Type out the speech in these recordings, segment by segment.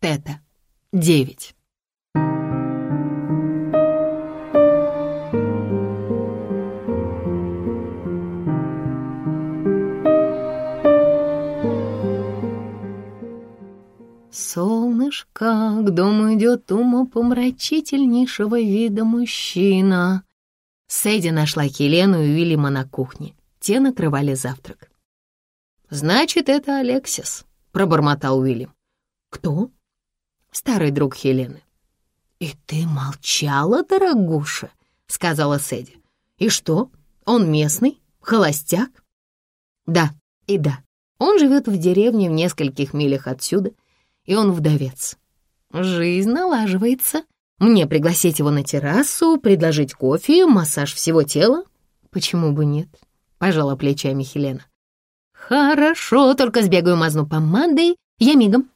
Тета. Девять. Солнышко, к дому идет умопомрачительнейшего вида мужчина. Сэдди нашла Хелену и Уильяма на кухне. Те накрывали завтрак. «Значит, это Алексис», — пробормотал Уильям. «Кто?» «Старый друг Хелены». «И ты молчала, дорогуша?» — сказала Сэдди. «И что, он местный? Холостяк?» «Да, и да. Он живет в деревне в нескольких милях отсюда, и он вдовец. Жизнь налаживается. Мне пригласить его на террасу, предложить кофе, массаж всего тела? Почему бы нет?» — пожала плечами Хелена. «Хорошо, только сбегаю мазну помадой, я мигом».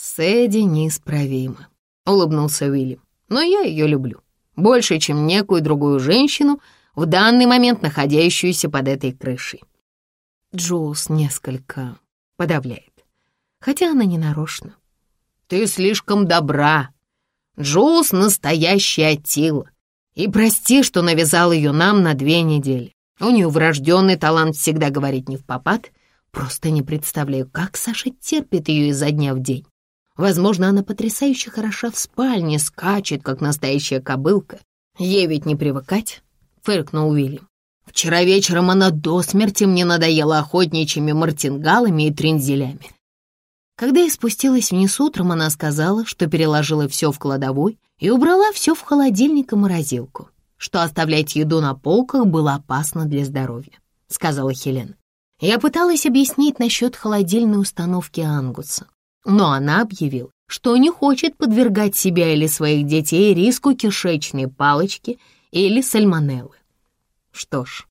«Сэдди неисправима», — улыбнулся Уильям. «Но я ее люблю. Больше, чем некую другую женщину, в данный момент находящуюся под этой крышей». Джулс несколько подавляет, хотя она не нарочно. «Ты слишком добра. Джулс — настоящая Аттила. И прости, что навязал ее нам на две недели. У нее врожденный талант всегда говорить не в попад, Просто не представляю, как Саша терпит ее изо дня в день. Возможно, она потрясающе хороша в спальне, скачет, как настоящая кобылка. Ей ведь не привыкать, — фыркнул Уильям. Вчера вечером она до смерти мне надоела охотничьими мартингалами и трензелями. Когда я спустилась вниз утром, она сказала, что переложила все в кладовой и убрала все в холодильник и морозилку, что оставлять еду на полках было опасно для здоровья, — сказала Хелена. Я пыталась объяснить насчет холодильной установки Ангуса, но она объявила, что не хочет подвергать себя или своих детей риску кишечной палочки или сальмонеллы. Что ж,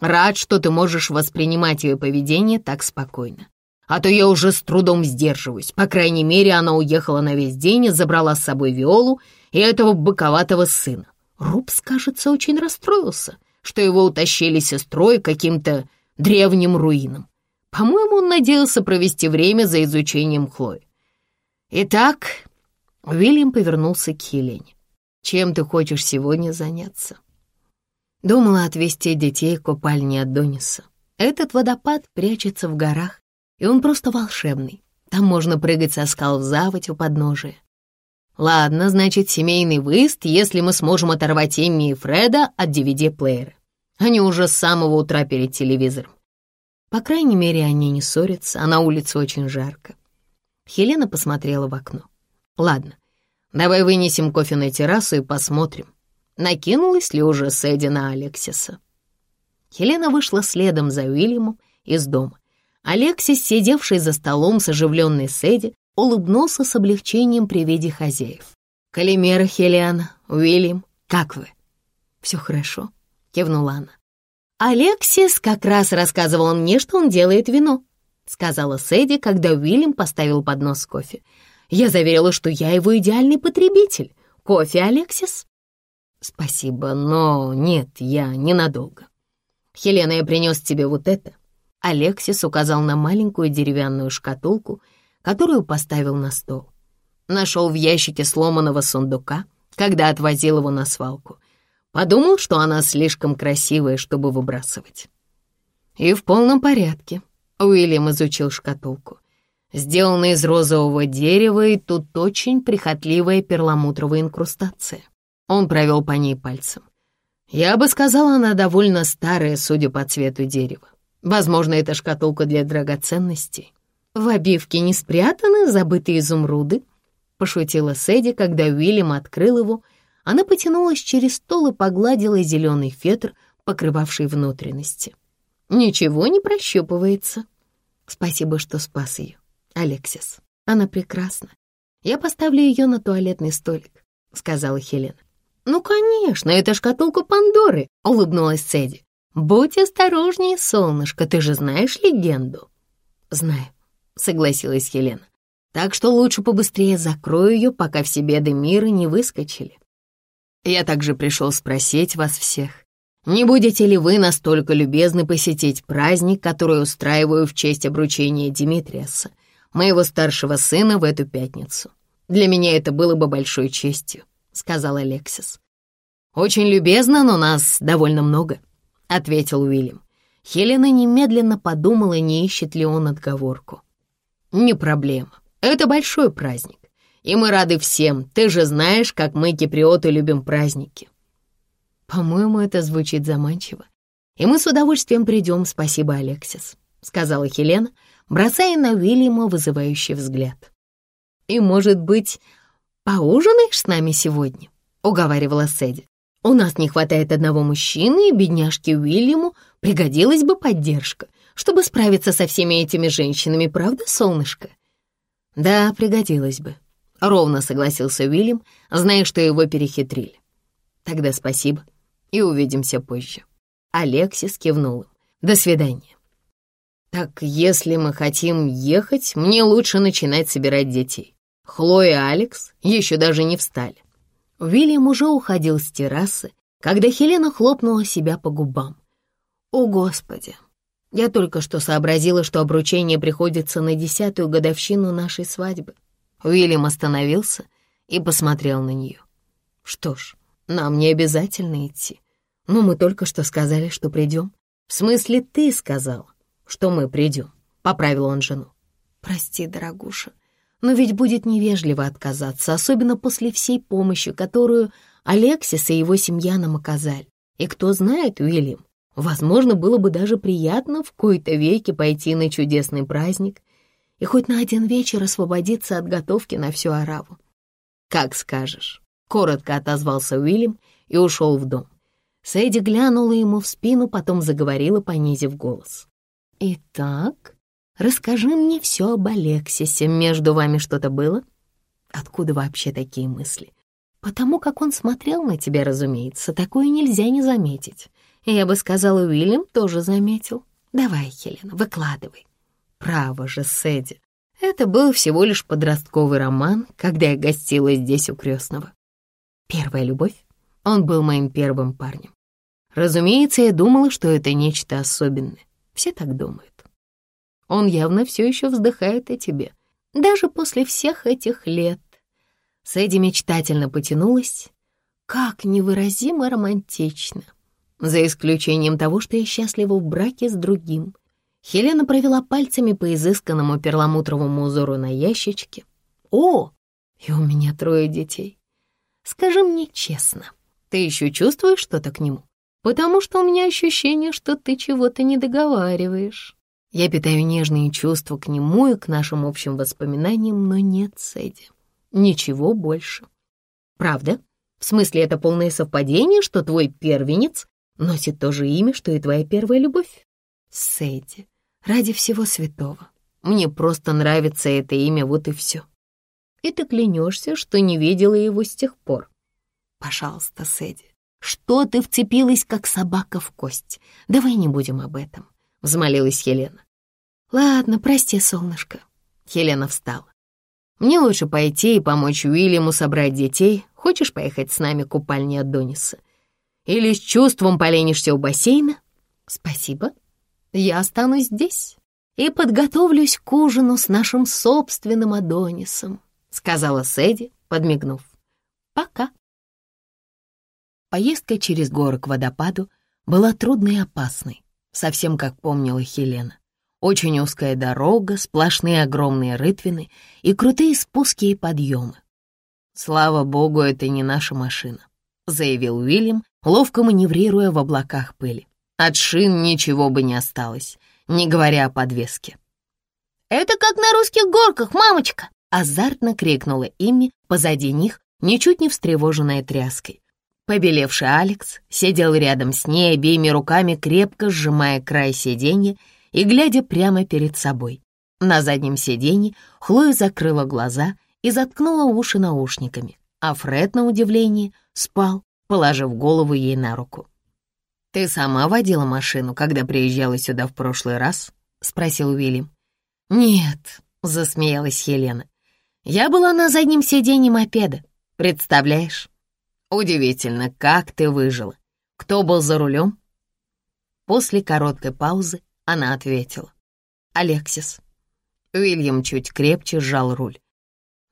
рад, что ты можешь воспринимать ее поведение так спокойно. А то я уже с трудом сдерживаюсь. По крайней мере, она уехала на весь день и забрала с собой Виолу и этого быковатого сына. Рубс, кажется, очень расстроился, что его утащили сестрой каким-то древним руинам. По-моему, он надеялся провести время за изучением Хлои. Итак, Уильям повернулся к Хелене. «Чем ты хочешь сегодня заняться?» Думала отвезти детей к купальне Адониса. Этот водопад прячется в горах, и он просто волшебный. Там можно прыгать со скал в заводь у подножия. Ладно, значит, семейный выезд, если мы сможем оторвать Эмми и Фреда от DVD-плеера. Они уже с самого утра перед телевизором. По крайней мере, они не ссорятся, а на улице очень жарко. Хелена посмотрела в окно. «Ладно, давай вынесем кофе на террасу и посмотрим, накинулась ли уже Сэдди на Алексиса». Хелена вышла следом за Уильямом из дома. Алексис, сидевший за столом с оживленной Сэдди, улыбнулся с облегчением при виде хозяев. «Калимера, Хелена, Уильям, как вы?» «Все хорошо?» — кивнула она. «Алексис как раз рассказывал мне, что он делает вино», — сказала Сэдди, когда Уильям поставил поднос кофе. «Я заверила, что я его идеальный потребитель. Кофе, Алексис?» «Спасибо, но нет, я ненадолго. Хелена, я принес тебе вот это». Алексис указал на маленькую деревянную шкатулку, которую поставил на стол. Нашел в ящике сломанного сундука, когда отвозил его на свалку. Подумал, что она слишком красивая, чтобы выбрасывать. И в полном порядке. Уильям изучил шкатулку. Сделана из розового дерева, и тут очень прихотливая перламутровая инкрустация. Он провел по ней пальцем. Я бы сказала, она довольно старая, судя по цвету дерева. Возможно, это шкатулка для драгоценностей. В обивке не спрятаны забытые изумруды, пошутила Сэдди, когда Уильям открыл его она потянулась через стол и погладила зеленый фетр, покрывавший внутренности. Ничего не прощупывается. Спасибо, что спас ее, Алексис. Она прекрасна. Я поставлю ее на туалетный столик, сказала Хелена. «Ну, конечно, это шкатулка Пандоры», — улыбнулась Сэдди. «Будь осторожнее, солнышко, ты же знаешь легенду?» «Знаю», — согласилась Хелена. «Так что лучше побыстрее закрою ее, пока все беды мира не выскочили». Я также пришел спросить вас всех, не будете ли вы настолько любезны посетить праздник, который устраиваю в честь обручения Димитриаса, моего старшего сына, в эту пятницу? Для меня это было бы большой честью», — сказал Алексис. «Очень любезно, но нас довольно много», — ответил Уильям. Хелена немедленно подумала, не ищет ли он отговорку. «Не проблема. Это большой праздник. И мы рады всем. Ты же знаешь, как мы, киприоты, любим праздники». «По-моему, это звучит заманчиво. И мы с удовольствием придем, спасибо, Алексис», — сказала Хелена, бросая на Уильяма вызывающий взгляд. «И, может быть, поужинаешь с нами сегодня?» — уговаривала Сэдди. «У нас не хватает одного мужчины, и бедняжке Уильяму пригодилась бы поддержка, чтобы справиться со всеми этими женщинами, правда, солнышко?» «Да, пригодилась бы», — ровно согласился Уильям, зная, что его перехитрили. «Тогда спасибо, и увидимся позже». Алексис кивнул «До свидания». «Так если мы хотим ехать, мне лучше начинать собирать детей. Хлоя и Алекс еще даже не встали». Уильям уже уходил с террасы, когда Хелена хлопнула себя по губам. «О, Господи! Я только что сообразила, что обручение приходится на десятую годовщину нашей свадьбы». Уильям остановился и посмотрел на нее. «Что ж, нам не обязательно идти. Но мы только что сказали, что придем. В смысле, ты сказал что мы придем», — поправил он жену. «Прости, дорогуша, но ведь будет невежливо отказаться, особенно после всей помощи, которую Алексис и его семья нам оказали. И кто знает, Уильям, возможно, было бы даже приятно в кои-то веки пойти на чудесный праздник и хоть на один вечер освободиться от готовки на всю ораву. «Как скажешь», — коротко отозвался Уильям и ушел в дом. Сэдди глянула ему в спину, потом заговорила, понизив голос. «Итак, расскажи мне все об Алексисе. Между вами что-то было? Откуда вообще такие мысли? Потому как он смотрел на тебя, разумеется, такое нельзя не заметить. Я бы сказала, Уильям тоже заметил. Давай, Хелена, выкладывай. Право же, Сэдди. Это был всего лишь подростковый роман, когда я гостила здесь у крестного. Первая любовь. Он был моим первым парнем. Разумеется, я думала, что это нечто особенное. Все так думают. Он явно все еще вздыхает о тебе, даже после всех этих лет. Сэдди мечтательно потянулась. Как невыразимо романтично. За исключением того, что я счастлива в браке с другим. Хелена провела пальцами по изысканному перламутровому узору на ящичке. «О, и у меня трое детей. Скажи мне честно, ты еще чувствуешь что-то к нему?» потому что у меня ощущение, что ты чего-то не договариваешь. Я питаю нежные чувства к нему и к нашим общим воспоминаниям, но нет, Сэдди, ничего больше. Правда? В смысле, это полное совпадение, что твой первенец носит то же имя, что и твоя первая любовь? Сэдди, ради всего святого, мне просто нравится это имя, вот и все. И ты клянешься, что не видела его с тех пор. Пожалуйста, Сэдди, что ты вцепилась, как собака в кость? Давай не будем об этом», — взмолилась Елена. «Ладно, прости, солнышко». Елена встала. «Мне лучше пойти и помочь Уильяму собрать детей. Хочешь поехать с нами к купальне Адониса? Или с чувством поленишься у бассейна?» «Спасибо. Я останусь здесь и подготовлюсь к ужину с нашим собственным Адонисом», — сказала Сэдди, подмигнув. «Пока». Поездка через горы к водопаду была трудной и опасной, совсем как помнила Хелена. Очень узкая дорога, сплошные огромные рытвины и крутые спуски и подъемы. «Слава богу, это не наша машина», — заявил Уильям, ловко маневрируя в облаках пыли. «От шин ничего бы не осталось, не говоря о подвеске». «Это как на русских горках, мамочка!» — азартно крикнула Имми позади них, ничуть не встревоженная тряской. Побелевший Алекс сидел рядом с ней, обеими руками крепко сжимая край сиденья и глядя прямо перед собой. На заднем сиденье Хлоя закрыла глаза и заткнула уши наушниками, а Фред, на удивление, спал, положив голову ей на руку. «Ты сама водила машину, когда приезжала сюда в прошлый раз?» — спросил Уильям. «Нет», — засмеялась Елена. «Я была на заднем сиденье мопеда, представляешь?» Удивительно, как ты выжила. Кто был за рулем? После короткой паузы она ответила. Алексис. Уильям чуть крепче сжал руль.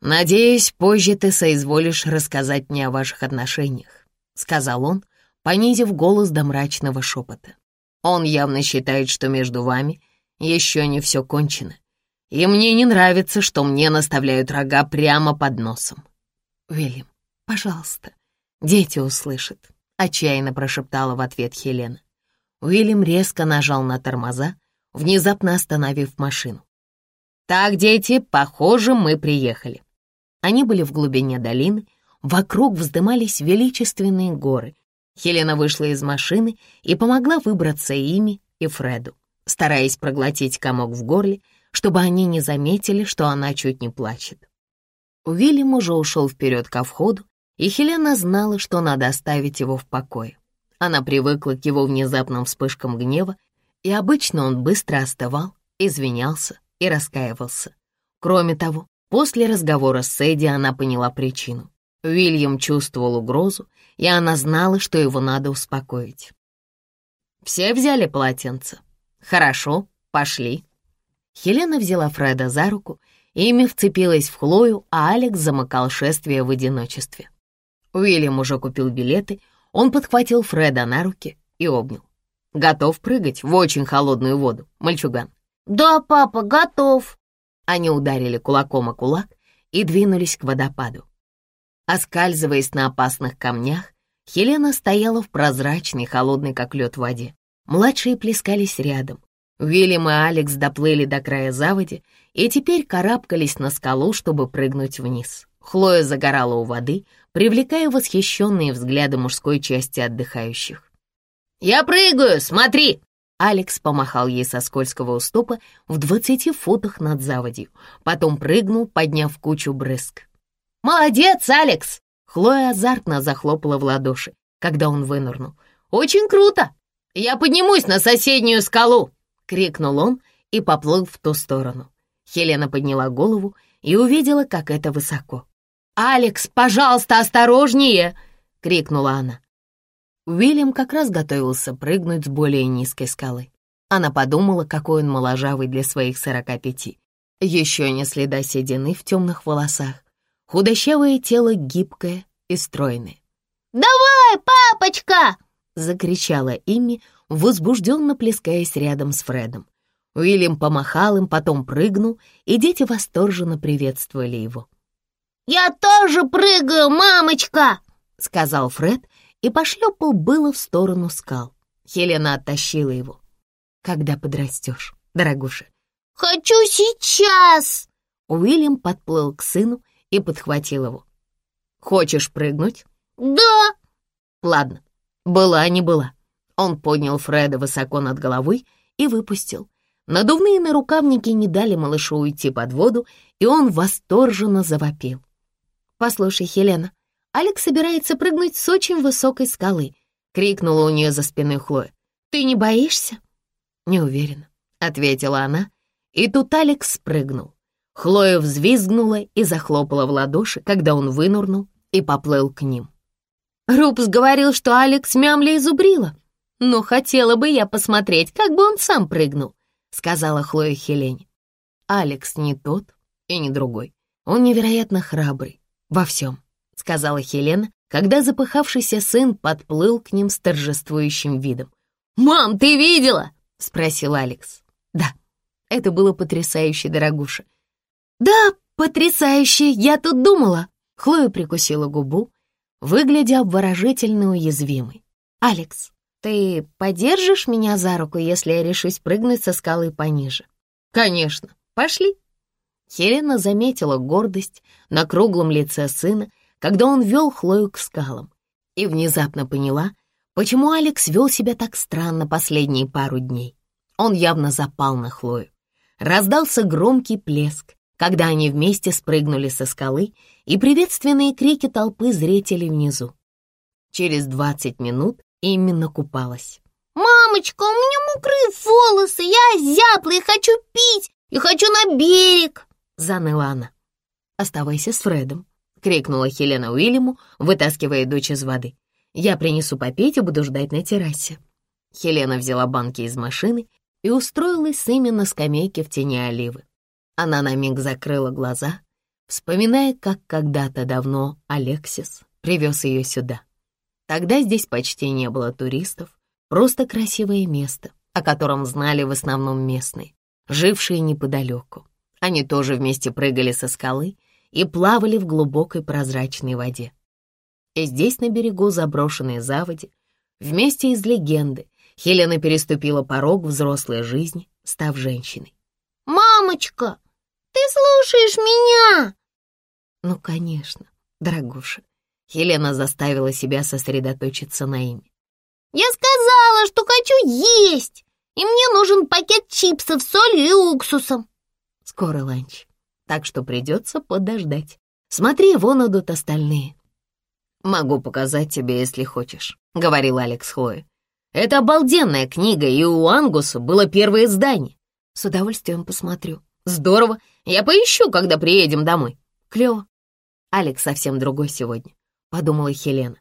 «Надеюсь, позже ты соизволишь рассказать мне о ваших отношениях», — сказал он, понизив голос до мрачного шепота. «Он явно считает, что между вами еще не все кончено, и мне не нравится, что мне наставляют рога прямо под носом». «Вильям, пожалуйста, дети услышат», — отчаянно прошептала в ответ Хелена. Уильям резко нажал на тормоза, внезапно остановив машину. «Так, дети, похоже, мы приехали». Они были в глубине долины, вокруг вздымались величественные горы. Хелена вышла из машины и помогла выбраться ими и Фреду, стараясь проглотить комок в горле, чтобы они не заметили, что она чуть не плачет. Уильям уже ушел вперед ко входу, и Хелена знала, что надо оставить его в покое. Она привыкла к его внезапным вспышкам гнева, и обычно он быстро остывал, извинялся и раскаивался. Кроме того, После разговора с Эдди она поняла причину. Уильям чувствовал угрозу, и она знала, что его надо успокоить. «Все взяли полотенце?» «Хорошо, пошли». Хелена взяла Фреда за руку, ими вцепилась в Хлою, а Алекс замыкал шествие в одиночестве. Уильям уже купил билеты, он подхватил Фреда на руки и обнял. «Готов прыгать в очень холодную воду, мальчуган?» «Да, папа, готов», они ударили кулаком о кулак и двинулись к водопаду. Оскальзываясь на опасных камнях, Хелена стояла в прозрачной, холодной, как лед, воде. Младшие плескались рядом. Уильям и Алекс доплыли до края заводи и теперь карабкались на скалу, чтобы прыгнуть вниз. Хлоя загорала у воды, привлекая восхищенные взгляды мужской части отдыхающих. «Я прыгаю, смотри!» Алекс помахал ей со скользкого уступа в двадцати футах над заводью, потом прыгнул, подняв кучу брызг. «Молодец, Алекс!» Хлоя азартно захлопала в ладоши, когда он вынырнул. «Очень круто! Я поднимусь на соседнюю скалу!» — крикнул он и поплыл в ту сторону. Хелена подняла голову и увидела, как это высоко. «Алекс, пожалуйста, осторожнее!» — крикнула она. Уильям как раз готовился прыгнуть с более низкой скалы. Она подумала, какой он моложавый для своих сорока пяти. Еще не следа седины в темных волосах. Худощавое тело гибкое и стройное. «Давай, папочка!» — закричала Имми, возбужденно плескаясь рядом с Фредом. Уильям помахал им, потом прыгнул, и дети восторженно приветствовали его. «Я тоже прыгаю, мамочка!» — сказал Фред и пошлепал было в сторону скал. Хелена оттащила его. «Когда подрастешь, дорогуша?» «Хочу сейчас!» Уильям подплыл к сыну и подхватил его. «Хочешь прыгнуть?» «Да!» «Ладно, была не была». Он поднял Фреда высоко над головой и выпустил. Надувные нарукавники не дали малышу уйти под воду, и он восторженно завопил. «Послушай, Хелена, Алекс собирается прыгнуть с очень высокой скалы», — крикнула у нее за спиной Хлоя. «Ты не боишься?» «Не уверена», — ответила она, и тут Алекс спрыгнул. Хлоя взвизгнула и захлопала в ладоши, когда он вынурнул и поплыл к ним. Рупс говорил, что Алекс мямля изубрила. «Но хотела бы я посмотреть, как бы он сам прыгнул», — сказала Хлоя Хелене. Алекс не тот и не другой. Он невероятно храбрый во всем сказала Хелена, когда запыхавшийся сын подплыл к ним с торжествующим видом. «Мам, ты видела?» — спросил Алекс. «Да, это было потрясающе, дорогуша». «Да, потрясающе, я тут думала». Хлоя прикусила губу, выглядя обворожительно уязвимой. «Алекс, ты подержишь меня за руку, если я решусь прыгнуть со скалы пониже?» «Конечно, пошли». Хелена заметила гордость на круглом лице сына когда он вел Хлою к скалам, и внезапно поняла, почему Алекс вел себя так странно последние пару дней. Он явно запал на Хлою. Раздался громкий плеск, когда они вместе спрыгнули со скалы и приветственные крики толпы зрителей внизу. Через двадцать минут именно купалась. «Мамочка, у меня мокрые волосы, я озябла и хочу пить, и хочу на берег!» — заныла она. «Оставайся с Фредом», — крикнула Хелена Уильяму, вытаскивая дочь из воды. «Я принесу попить и буду ждать на террасе». Хелена взяла банки из машины и устроилась с ими на скамейке в тени оливы. Она на миг закрыла глаза, вспоминая, как когда-то давно Алексис привез ее сюда. Тогда здесь почти не было туристов, просто красивое место, о котором знали в основном местные, жившие неподалеку. Они тоже вместе прыгали со скалы и плавали в глубокой прозрачной воде. И здесь, на берегу заброшенной заводи, вместе из легенды, Хелена переступила порог взрослой жизни, став женщиной. «Мамочка, ты слушаешь меня?» «Ну, конечно, дорогуша». Хелена заставила себя сосредоточиться на имя. «Я сказала, что хочу есть, и мне нужен пакет чипсов с солью и уксусом». «Скоро ланч, так что придется подождать. Смотри, вон идут остальные». «Могу показать тебе, если хочешь», — говорил Алекс Хлоя. «Это обалденная книга, и у Ангуса было первое издание. С удовольствием посмотрю. Здорово, я поищу, когда приедем домой. Клево. Алекс совсем другой сегодня, подумала Хелена.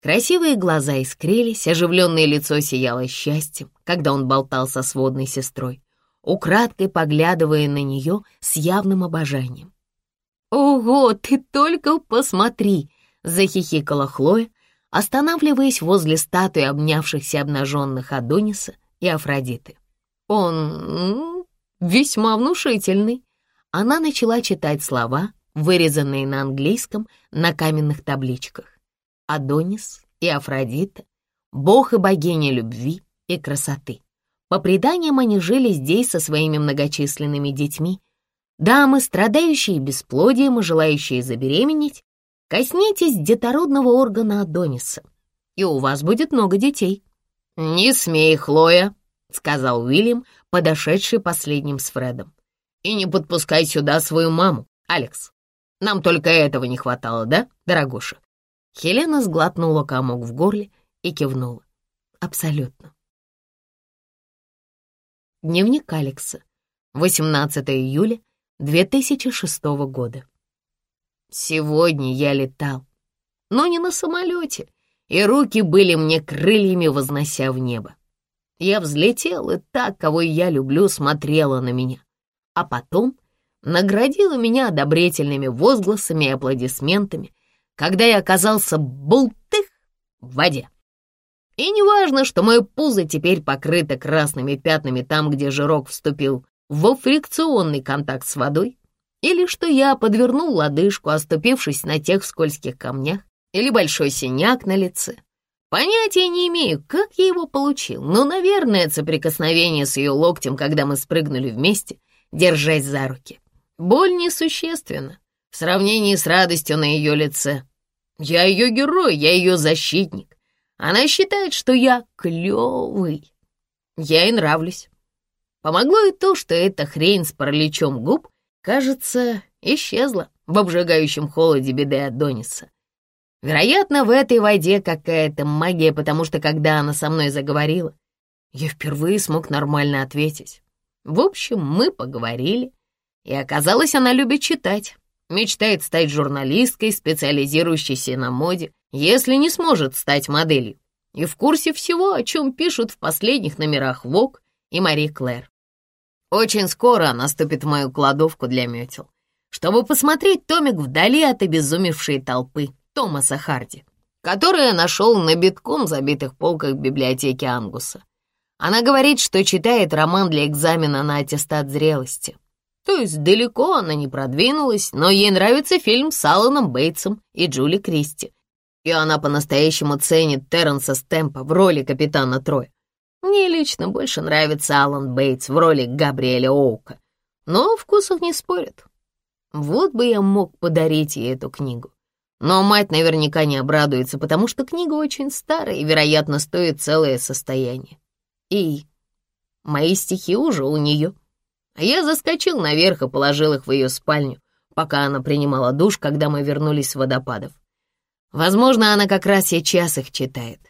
Красивые глаза искрились, оживленное лицо сияло счастьем, когда он болтал со сводной сестрой, украдкой поглядывая на нее с явным обожанием. «Ого, ты только посмотри!» — захихикала Хлоя, останавливаясь возле статуи обнявшихся обнаженных Адониса и Афродиты. «Он весьма внушительный». Она начала читать слова, вырезанные на английском на каменных табличках. Адонис и Афродита, бог и богиня любви и красоты. По преданиям, они жили здесь со своими многочисленными детьми. Дамы, страдающие бесплодием и желающие забеременеть, коснитесь детородного органа Адониса, и у вас будет много детей. «Не смей, Хлоя!» — сказал Уильям, подошедший последним с Фредом. «И не подпускай сюда свою маму, Алекс. Нам только этого не хватало, да, дорогуша?» Хелена сглотнула комок в горле и кивнула. «Абсолютно». Дневник Алекса. 18 июля 2006 года. Сегодня я летал, но не на самолете, и руки были мне крыльями, вознося в небо. Я взлетел, и так, кого я люблю, смотрела на меня. А потом наградила меня одобрительными возгласами и аплодисментами, когда я оказался бултых в воде. И неважно, что мое пузо теперь покрыто красными пятнами там, где жирок вступил во фрикционный контакт с водой, или что я подвернул лодыжку, оступившись на тех скользких камнях, или большой синяк на лице, Понятия не имею, как я его получил, но, наверное, соприкосновение с ее локтем, когда мы спрыгнули вместе, держась за руки. Боль несущественна в сравнении с радостью на ее лице. Я ее герой, я ее защитник. Она считает, что я клевый. Я ей нравлюсь. Помогло и то, что эта хрень с параличом губ, кажется, исчезла в обжигающем холоде беды Адониса. Вероятно, в этой воде какая-то магия, потому что когда она со мной заговорила, я впервые смог нормально ответить. В общем, мы поговорили, и оказалось, она любит читать. Мечтает стать журналисткой, специализирующейся на моде, если не сможет стать моделью. И в курсе всего, о чем пишут в последних номерах Vogue и Мари Клэр. Очень скоро она ступит в мою кладовку для метел, чтобы посмотреть томик вдали от обезумевшей толпы Томаса Харди, который я нашел на битком забитых полках библиотеки Ангуса. Она говорит, что читает роман для экзамена на аттестат зрелости. То есть далеко она не продвинулась, но ей нравится фильм с Алланом Бейтсом и Джули Кристи. И она по-настоящему ценит Терренса Стэмпа в роли капитана Троя. Мне лично больше нравится Аллан Бейтс в роли Габриэля Оука, но вкусов не спорят. Вот бы я мог подарить ей эту книгу. Но мать наверняка не обрадуется, потому что книга очень старая и, вероятно, стоит целое состояние. И мои стихи уже у нее. А я заскочил наверх и положил их в ее спальню, пока она принимала душ, когда мы вернулись с водопадов. Возможно, она как раз сейчас их читает.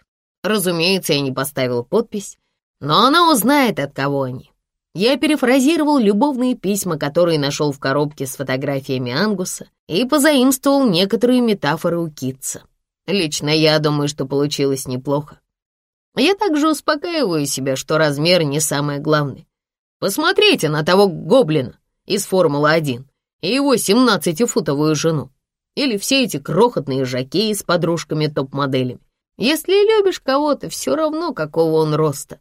Разумеется, я не поставил подпись, но она узнает, от кого они. Я перефразировал любовные письма, которые нашел в коробке с фотографиями Ангуса, и позаимствовал некоторые метафоры у Китца. Лично я думаю, что получилось неплохо. Я также успокаиваю себя, что размер не самое главное. Посмотрите на того гоблина из Формулы-1, и его семнадцатифутовую жену. Или все эти крохотные жакеи с подружками топ-моделями. Если любишь кого-то, все равно, какого он роста.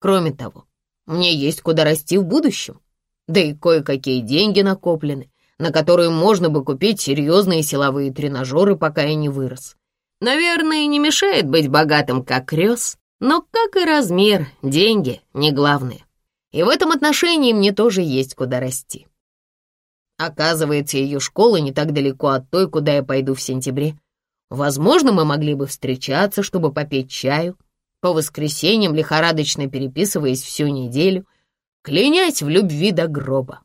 Кроме того, мне есть куда расти в будущем. Да и кое-какие деньги накоплены, на которые можно бы купить серьезные силовые тренажеры, пока я не вырос. Наверное, не мешает быть богатым, как крёс, но, как и размер, деньги не главное. И в этом отношении мне тоже есть куда расти. Оказывается, ее школа не так далеко от той, куда я пойду в сентябре. Возможно, мы могли бы встречаться, чтобы попить чаю, по воскресеньям лихорадочно переписываясь всю неделю, клянясь в любви до гроба.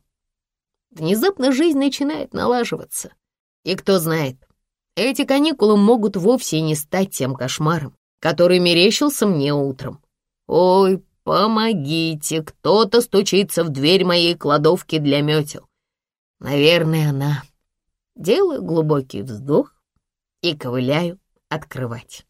Внезапно жизнь начинает налаживаться. И кто знает, эти каникулы могут вовсе не стать тем кошмаром, который мерещился мне утром. Ой, помогите, кто-то стучится в дверь моей кладовки для метел. Наверное, она. Делаю глубокий вздох и ковыляю открывать.